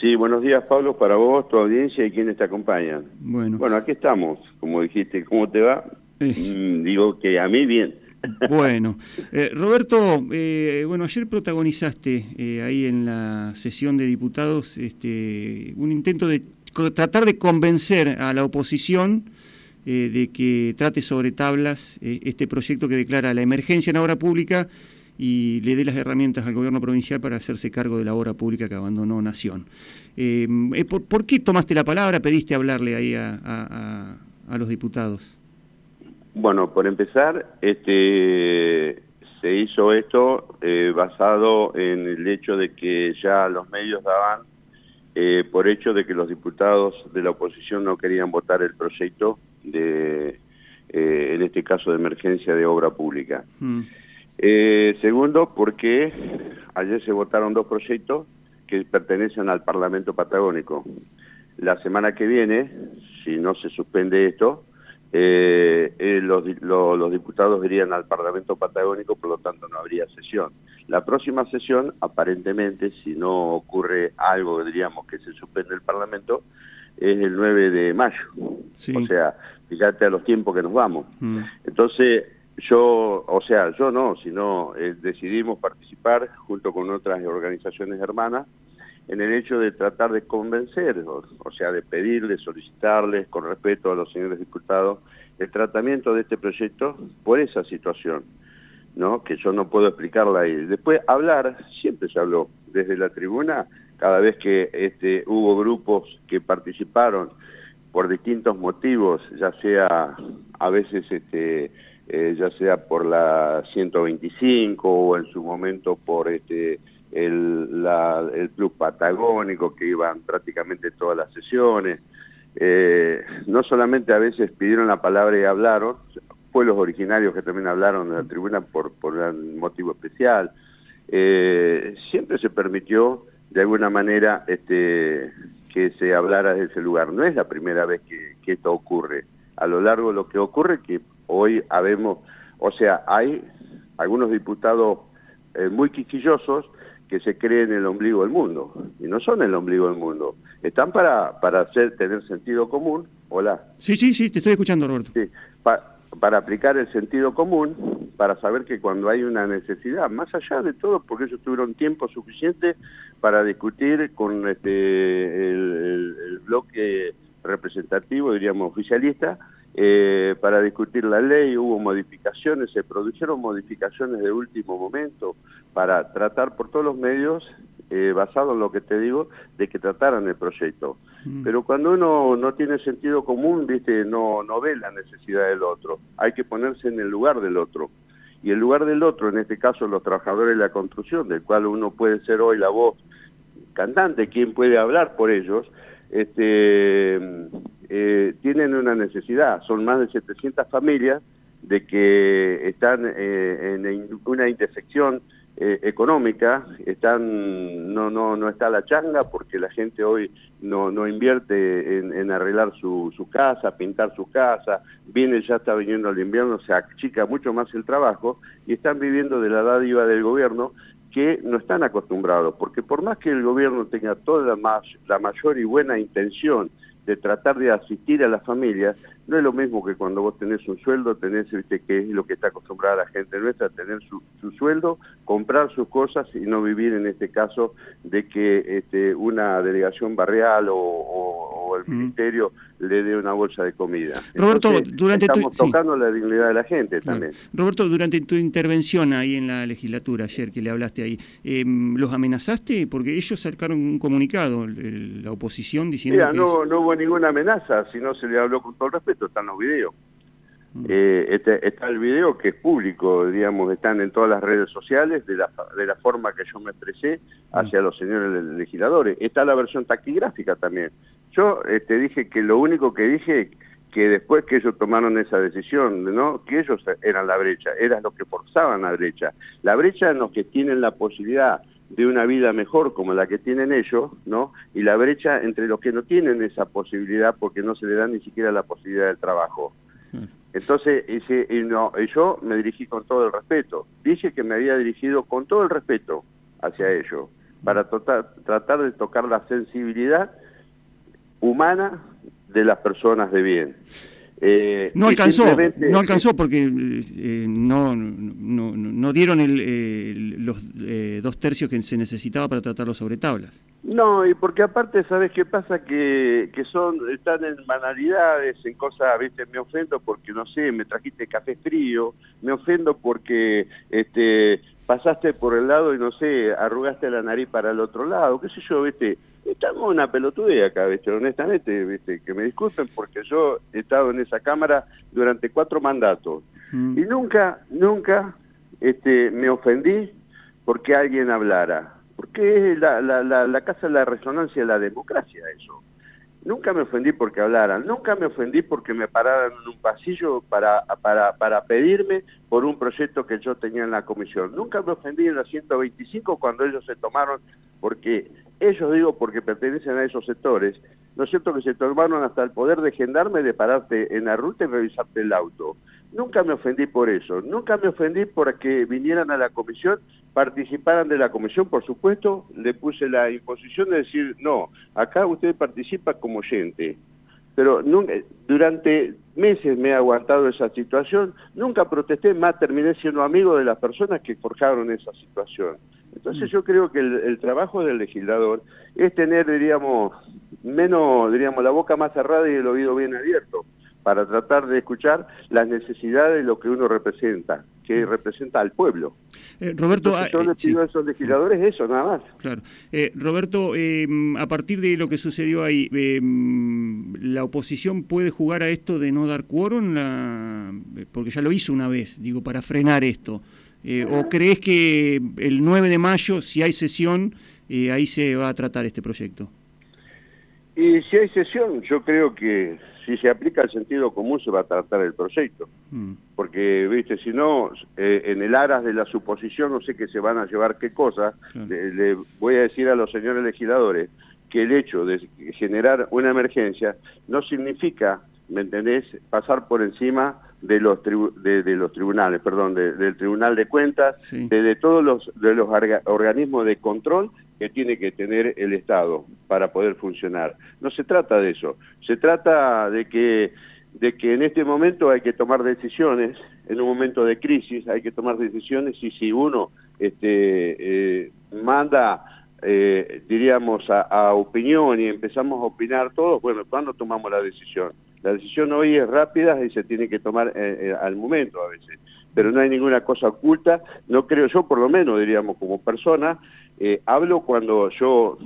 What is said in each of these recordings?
Sí, buenos días Pablo, para vos, tu audiencia y quienes te acompañan. Bueno, bueno aquí estamos, como dijiste, ¿cómo te va? Mm, digo que a mí bien. Bueno, eh, Roberto, eh, bueno, ayer protagonizaste eh, ahí en la sesión de diputados este, un intento de tratar de convencer a la oposición de que trate sobre tablas este proyecto que declara la emergencia en obra pública y le dé las herramientas al gobierno provincial para hacerse cargo de la obra pública que abandonó Nación. ¿por, qué tomaste la palabra, pediste hablarle ahí a los diputados? Bueno, por empezar, este, se hizo esto eh, basado en el hecho de que ya los medios daban eh, por hecho de que los diputados de la oposición no querían votar el proyecto de, eh, en este caso de emergencia de obra pública. Mm. Segundo, porque ayer se votaron dos proyectos que pertenecen al Parlamento Patagónico. La semana que viene, si no se suspende esto, eh, eh, los, los, diputados irían al Parlamento Patagónico, por lo tanto no habría sesión. La próxima sesión, aparentemente, si no ocurre algo, diríamos, que se suspende el Parlamento, es el 9 de mayo. O sea, fíjate a los tiempos que nos vamos. Mm. Entonces, yo, o sea, yo no, sino eh, decidimos participar junto con otras organizaciones hermanas en el hecho de tratar de convencer, o, sea, de pedirles, solicitarles, con respeto a los señores diputados, el tratamiento de este proyecto por esa situación, ¿no? que yo no puedo explicarla ahí. Después, hablar, siempre se habló desde la tribuna, cada vez que este, hubo grupos que participaron por distintos motivos, ya sea a veces este, eh, ya sea por la 125 o en su momento por este el, el club patagónico, que iban prácticamente todas las sesiones. Eh, no solamente a veces pidieron la palabra y hablaron, fue los originarios que también hablaron en la tribuna por, por un motivo especial. Eh, siempre se permitió de alguna manera este, que se hablara de ese lugar. No es la primera vez que, esto ocurre. A lo largo lo que ocurre que hoy habemos, o sea, hay algunos diputados eh, muy quisquillosos que se creen el ombligo del mundo, y no son el ombligo del mundo, están para, para hacer, tener sentido común, hola. Sí, sí, sí, te estoy escuchando, Roberto. Sí, para aplicar el sentido común, para saber que cuando hay una necesidad, más allá de todo, porque ellos tuvieron tiempo suficiente para discutir con este, el bloque representativo, diríamos oficialista, eh, para discutir la ley, hubo modificaciones, se produjeron modificaciones de último momento para tratar por todos los medios, eh, basado en lo que te digo, de que trataran el proyecto. Mm. Pero cuando uno no tiene sentido común, viste, no, no ve la necesidad del otro, hay que ponerse en el lugar del otro. Y el lugar del otro, en este caso los trabajadores de la construcción, del cual uno puede ser hoy la voz cantante, quien puede hablar por ellos, este, eh, tienen una necesidad, son más de 700 familias de que están eh, en una intersección eh, económica, están, no, no, no está la changa porque la gente hoy no, no invierte en, arreglar su, su, casa, pintar su casa, viene, ya está viniendo el invierno, se achica mucho más el trabajo y están viviendo de la dádiva del gobierno que no están acostumbrados, porque por más que el gobierno tenga toda la, la mayor y buena intención de tratar de asistir a las familias, no es lo mismo que cuando vos tenés un sueldo, tenés, viste, que es lo que está acostumbrada la gente nuestra, tener su, sueldo, comprar sus cosas y no vivir en este caso de que este, una delegación barrial o, el mm. ministerio le dé una bolsa de comida. Roberto, durante estamos tocando la dignidad de la gente también. Roberto, durante tu intervención ahí en la legislatura ayer que le hablaste ahí, em, ¿los amenazaste? Porque ellos sacaron un comunicado, la oposición, diciendo que... no, no hubo ninguna amenaza, si no se le habló con todo el respeto, están los videos. Mm. Eh, este, está el video que es público, digamos, están en todas las redes sociales de la, de la forma que yo me expresé hacia mm. los señores legisladores. Está la versión taquigráfica también. Yo te este, dije que lo único que dije que después que ellos tomaron esa decisión, ¿no? que ellos eran la brecha, eran los que forzaban la brecha. La brecha en los que tienen la posibilidad de una vida mejor como la que tienen ellos, ¿no? Y la brecha entre los que no tienen esa posibilidad porque no se le da ni siquiera la posibilidad del trabajo. Mm. Entonces, ese, y no, yo me dirigí con todo el respeto. Dije que me había dirigido con todo el respeto hacia ellos para tratar de tocar la sensibilidad humana de las personas de bien. Eh, no alcanzó, no alcanzó porque eh, no, no, no, dieron el, los eh, dos tercios que se necesitaba para tratarlo sobre tablas. No, y porque aparte, ¿sabes qué pasa? Que, que son, están en banalidades, en cosas, viste, me ofendo porque, no sé, me trajiste café frío, me ofendo porque, este, pasaste por el lado y, no sé, arrugaste la nariz para el otro lado, qué sé yo, viste, estamos una pelotudea acá, ¿viste? honestamente, ¿viste? que me disculpen porque yo he estado en esa cámara durante cuatro mandatos mm. y nunca, nunca este, me ofendí porque alguien hablara, porque es la, la, la, la casa de la resonancia de la democracia eso. Nunca me ofendí porque hablaran, nunca me ofendí porque me pararan en un pasillo para, para, para pedirme por un proyecto que yo tenía en la comisión. Nunca me ofendí en la 125 cuando ellos se tomaron, porque ellos digo porque pertenecen a esos sectores, ¿no es cierto que se tomaron hasta el poder de gendarme de pararte en la ruta y revisarte el auto? Nunca me ofendí por eso, nunca me ofendí por que vinieran a la comisión, participaran de la comisión, por supuesto, le puse la imposición de decir, no, acá usted participa como oyente, pero nunca, durante meses me he aguantado esa situación, nunca protesté, más terminé siendo amigo de las personas que forjaron esa situación. Entonces mm. yo creo que el, trabajo del legislador es tener, diríamos, menos, diríamos, la boca más cerrada y el oído bien abierto para tratar de escuchar las necesidades de lo que uno representa, que representa al pueblo. Eh, Roberto, Entonces, yo ah, le pido a esos legisladores eso, nada más. Claro. Eh, Roberto, em, a partir de lo que sucedió ahí, em, ¿la oposición puede jugar a esto de no dar quórum? Porque ya lo hizo una vez, digo, para frenar esto. Eh, ¿O crees que el 9 de mayo, si hay sesión, ahí se va a tratar este proyecto? Y si hay sesión, yo creo que si se aplica el sentido común se va a tratar el proyecto. Mm. Porque, viste, si no, eh, en el aras de la suposición no sé qué se van a llevar qué cosas, le, voy a decir a los señores legisladores que el hecho de generar una emergencia no significa, ¿me entendés?, pasar por encima de los de, los tribunales, perdón, del Tribunal de Cuentas, de, todos los de los organismos de control que tiene que tener el Estado para poder funcionar. No se trata de eso, se trata de que, de que en este momento hay que tomar decisiones, en un momento de crisis hay que tomar decisiones y si uno este, eh, manda, eh, diríamos, a, opinión y empezamos a opinar todos, bueno, ¿cuándo tomamos la decisión? La decisión hoy es rápida y se tiene que tomar eh, al momento a veces pero no hay ninguna cosa oculta, no creo yo por lo menos, diríamos, como persona, eh, hablo cuando yo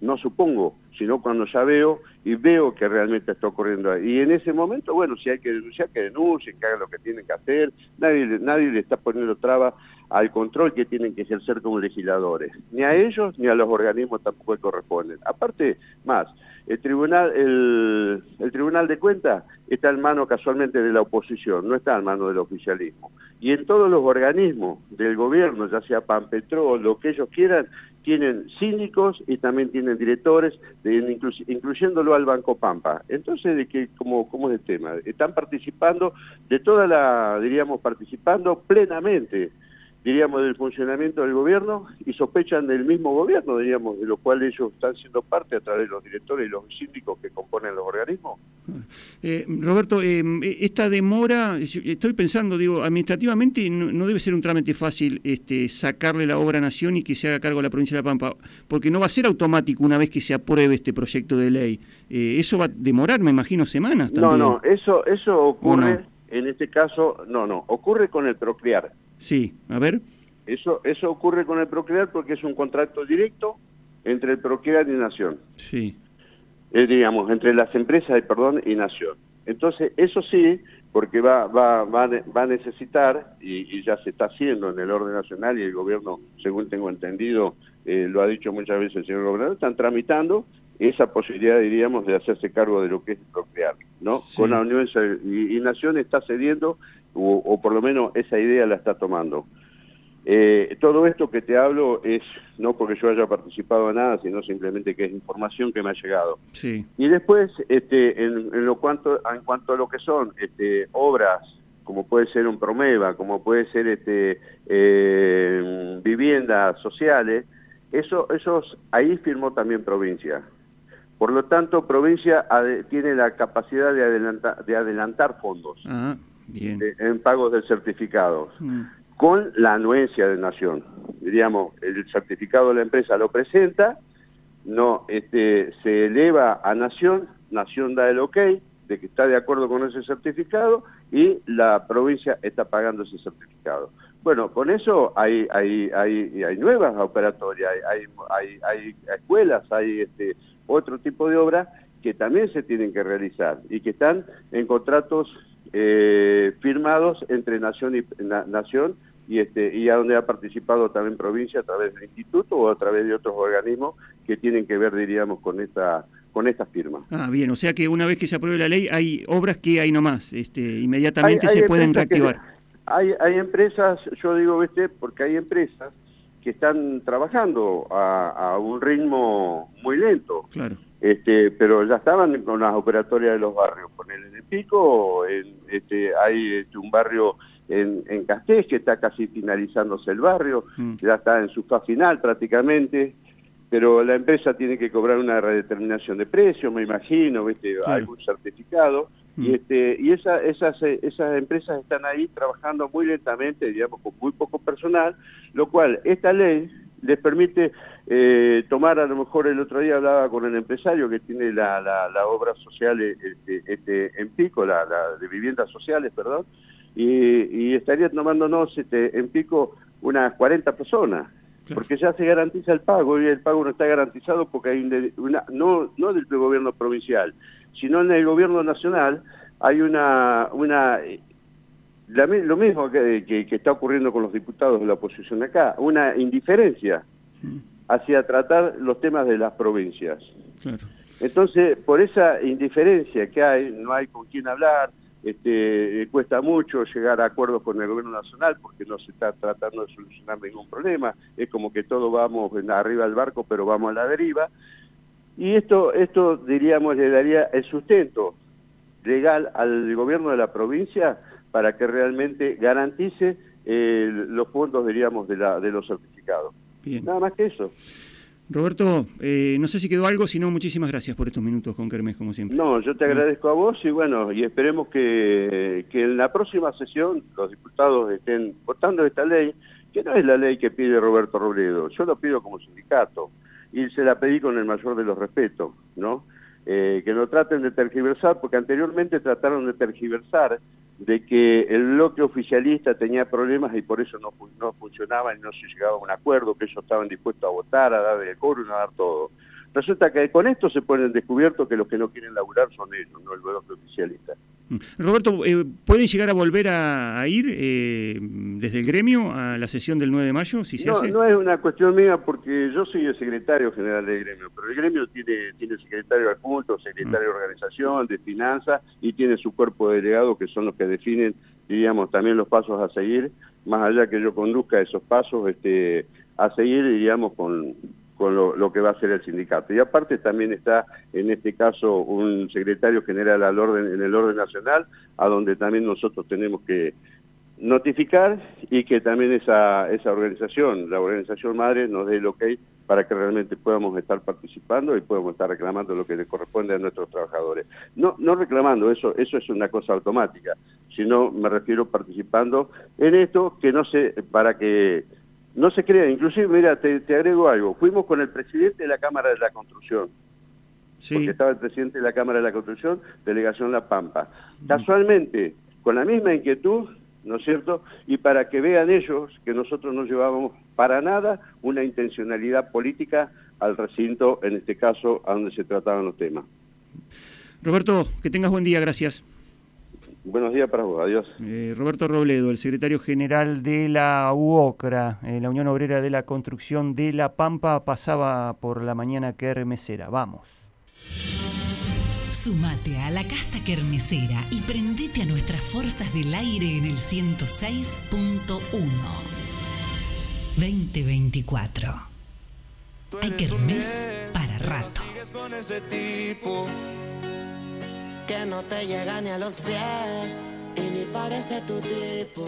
no supongo, sino cuando ya veo y veo que realmente está ocurriendo ahí. Y en ese momento, bueno, si hay que denunciar, que denuncien, que hagan lo que tienen que hacer, nadie, nadie le está poniendo traba al control que tienen que ejercer como legisladores. Ni a ellos ni a los organismos tampoco corresponden. Aparte, más, el tribunal, el, tribunal de cuentas está en mano casualmente de la oposición, no está en mano del oficialismo. Y en todos los organismos del gobierno, ya sea PAN-Petrol, lo que ellos quieran, tienen síndicos y también tienen directores, incluyéndolo al Banco Pampa. Entonces, ¿de qué, cómo, ¿cómo es el tema? Están participando de toda la, diríamos, participando plenamente diríamos, del funcionamiento del gobierno y sospechan del mismo gobierno, diríamos, de lo cual ellos están siendo parte a través de los directores y los síndicos que componen los organismos. Eh, Roberto, eh, esta demora, estoy pensando, digo, administrativamente no, debe ser un trámite fácil este, sacarle la obra a Nación y que se haga cargo la provincia de La Pampa, porque no va a ser automático una vez que se apruebe este proyecto de ley. Eh, eso va a demorar, me imagino, semanas también. No, no, eso, eso ocurre, en este caso, no, no, ocurre con el procrear. Sí, a ver. Eso, eso ocurre con el Procrear porque es un contrato directo entre el Procrear y Nación. Sí. Eh, digamos, entre las empresas, perdón, y Nación. Entonces, eso sí, porque va, va, va, va a necesitar, y, ya se está haciendo en el orden nacional, y el gobierno, según tengo entendido, eh, lo ha dicho muchas veces el señor gobernador, están tramitando esa posibilidad, diríamos, de hacerse cargo de lo que es procrear, ¿no? Con la Unión y, Nación está cediendo, o, por lo menos esa idea la está tomando. Eh, todo esto que te hablo es no porque yo haya participado en nada, sino simplemente que es información que me ha llegado. Sí. Y después, este, en, lo cuanto, en cuanto a lo que son este, obras, como puede ser un Promeva, como puede ser este, eh, viviendas sociales, Eso, esos, ahí firmó también provincia. Por lo tanto, provincia tiene la capacidad de adelantar, de adelantar fondos bien. en pagos de certificados, mm. con la anuencia de Nación. Diríamos, el certificado de la empresa lo presenta, no, este, se eleva a Nación, Nación da el ok, de que está de acuerdo con ese certificado y la provincia está pagando ese certificado. Bueno, con eso hay, hay, hay, hay nuevas operatorias, hay, hay, hay, escuelas, hay este, otro tipo de obras que también se tienen que realizar y que están en contratos eh, firmados entre Nación y Nación y este y a donde ha participado también provincia a través del instituto o a través de otros organismos que tienen que ver diríamos con esta con esta firma. Ah, bien, o sea que una vez que se apruebe la ley hay obras que hay nomás, este, inmediatamente se pueden reactivar. hay, hay empresas, yo digo, ¿viste? porque hay empresas que están trabajando a, un ritmo muy lento. Claro. Este, pero ya estaban con las operatorias de los barrios, con el en el pico, en, este, hay este, un barrio en, en Castés que está casi finalizándose el barrio, mm. ya está en su fase final prácticamente, pero la empresa tiene que cobrar una redeterminación de precios, me imagino, ¿viste? algún certificado, y mm. este y esa, esas, esas empresas están ahí trabajando muy lentamente, digamos, con muy poco personal, lo cual esta ley les permite eh, tomar, a lo mejor el otro día hablaba con el empresario que tiene la, la, obra social este, este, en pico, la, la, de viviendas sociales, perdón, y, y estaría tomándonos este, en pico unas 40 personas porque ya se garantiza el pago y el pago no está garantizado porque hay una, no, no del gobierno provincial, sino en el gobierno nacional hay una, una lo mismo que, que, está ocurriendo con los diputados de la oposición acá, una indiferencia hacia tratar los temas de las provincias. Entonces, por esa indiferencia que hay, no hay con quién hablar, este, cuesta mucho llegar a acuerdos con el gobierno nacional porque no se está tratando de solucionar ningún problema, es como que todos vamos arriba del barco pero vamos a la deriva, y esto, esto diríamos le daría el sustento legal al gobierno de la provincia para que realmente garantice eh, los fondos, diríamos, de, la, de los certificados. Nada más que eso. Roberto, eh, no sé si quedó algo, si no, muchísimas gracias por estos minutos con Kermés, como siempre. No, yo te agradezco a vos y bueno, y esperemos que, que en la próxima sesión los diputados estén votando esta ley, que no es la ley que pide Roberto Robledo, yo lo pido como sindicato y se la pedí con el mayor de los respetos, ¿no? Eh, que no traten de tergiversar, porque anteriormente trataron de tergiversar de que el bloque oficialista tenía problemas y por eso no, no funcionaba y no se llegaba a un acuerdo, que ellos estaban dispuestos a votar, a dar el coro a dar todo. Resulta que con esto se ponen descubierto que los que no quieren laburar son ellos, no el bloque oficialista. Roberto, eh, ¿pueden llegar a volver a, ir eh, desde el gremio a la sesión del 9 de mayo? Si se no, hace? no es una cuestión mía porque yo soy el secretario general del gremio, pero el gremio tiene, tiene secretario adjunto, secretario de mm. organización, de finanzas y tiene su cuerpo de delegado que son los que definen, diríamos, también los pasos a seguir, más allá que yo conduzca esos pasos este, a seguir, diríamos, con con lo, que va a ser el sindicato. Y aparte también está, en este caso, un secretario general al orden, en el orden nacional, a donde también nosotros tenemos que notificar y que también esa, esa organización, la organización madre, nos dé el ok para que realmente podamos estar participando y podamos estar reclamando lo que le corresponde a nuestros trabajadores. No, no reclamando, eso, eso es una cosa automática, sino me refiero participando en esto que no sé, para que no se crea, inclusive, mira, te, agrego algo, fuimos con el presidente de la Cámara de la Construcción, sí. porque estaba el presidente de la Cámara de la Construcción, delegación La Pampa. Casualmente, con la misma inquietud, ¿no es cierto? Y para que vean ellos que nosotros no llevábamos para nada una intencionalidad política al recinto, en este caso, a donde se trataban los temas. Roberto, que tengas buen día, gracias. Buenos días para vos, adiós. Eh, Roberto Robledo, el secretario general de la UOCRA, eh, la Unión Obrera de la Construcción de La Pampa, pasaba por la mañana kermesera. Vamos. Sumate a la casta kermesera y prendete a nuestras fuerzas del aire en el 106.1. 2024. Hay kermés para rato que no te llega ni a los pies y ni parece tu tipo.